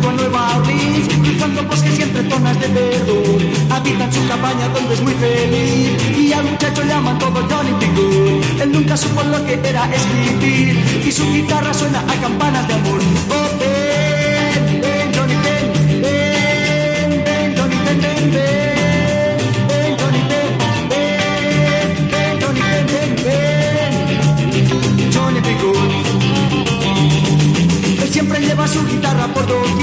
Junto a Nueva Orleans, cruzando bosques y entre zonas de verdor. Habita en su cabaña donde es muy feliz y al muchacho llaman todo Johnny. Good. Él nunca supo lo que era escribir y su guitarra suena a campanas de amor. Oh, ven, ven, Johnny, ven, ven, ven, Johnny, ven, ven, ven, siempre lleva su guitarra por doquier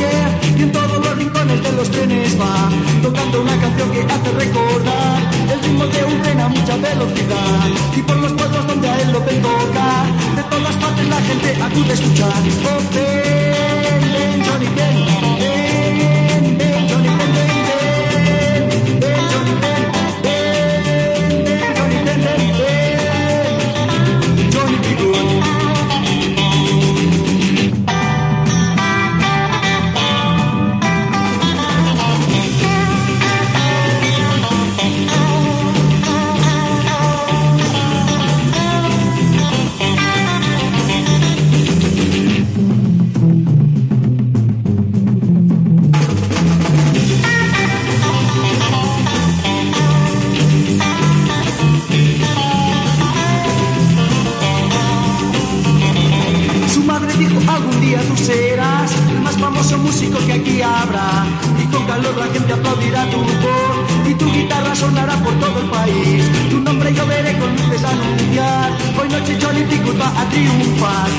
los trenes va tocando una canción que hace recordar el ritmo de un tren a mucha velocidad. Y por los pueblos donde a él lo ven tocar de todas partes la gente acude a escuchar Su madre dijo algún día tú serás el más famoso músico que aquí habrá y con calor la gente aplaudirá tu voz y tu guitarra sonará por todo el país. Tu nombre yo veré con luces anunciar. Hoy noche Johnny. Good va a triunfar.